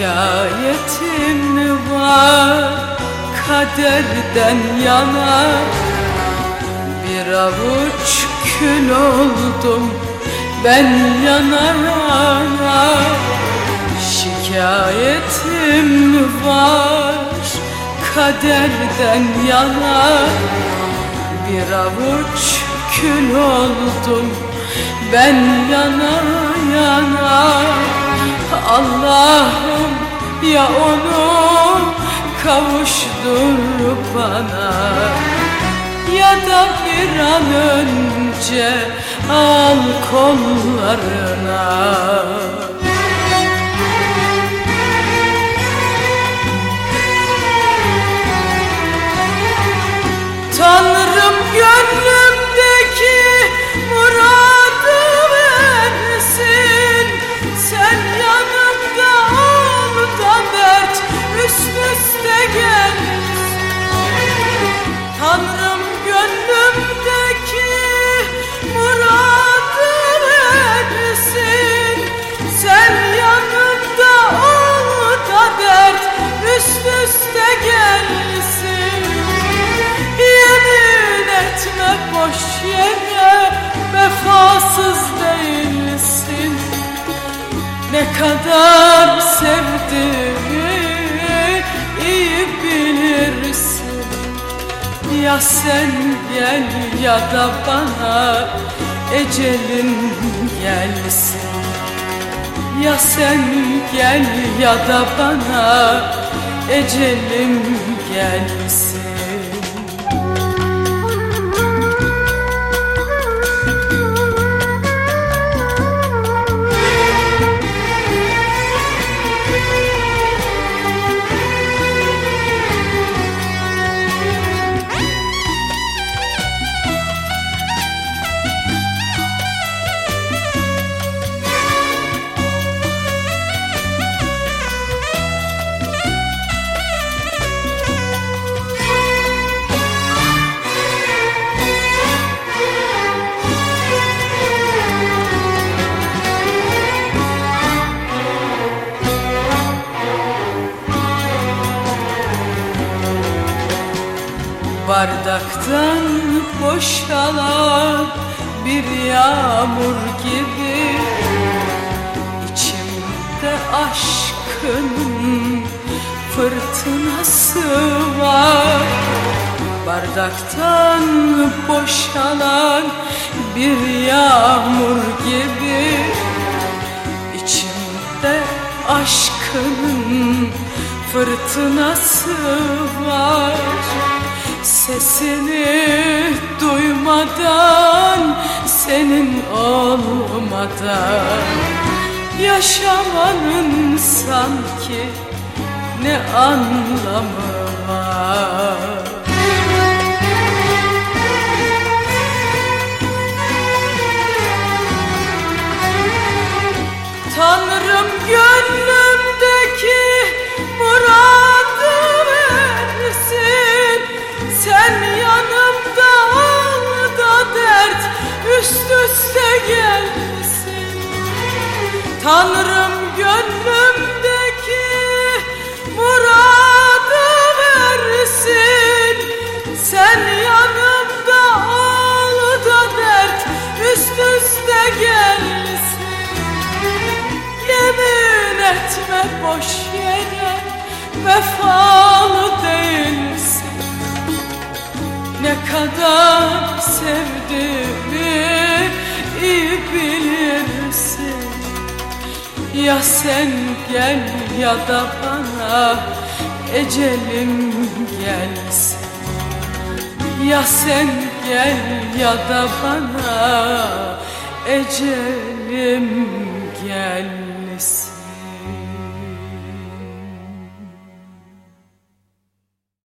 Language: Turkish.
şikayetim var kaderden yana. Bir avuç kül oldum ben yanarana Şikayetim var kaderden yana. Bir avuç kül oldum ben yana yana. Allah ya onu kavuştur bana. Ya da bir an önce al kollarına kadar sevdiğimi iyi bilirsin. Ya sen gel ya da bana ecelin gelsin. Ya sen gel ya da bana ecelim gelsin Bardaktan boşalan bir yağmur gibi. İçimde aşkın fırtınası var. Bardaktan boşalan bir yağmur gibi. İçimde aşkın fırtınası var Sesini duymadan senin olmadan. Yaşamanın sanki ne anlamı var gönlümdeki muradı versin. Sen yanımda ol dert. Üst üste gelsin. Yemin etme boş yere. Vefalı Ya sen gel ya da bana ecelim gelsin. Ya sen gel ya da bana ecelim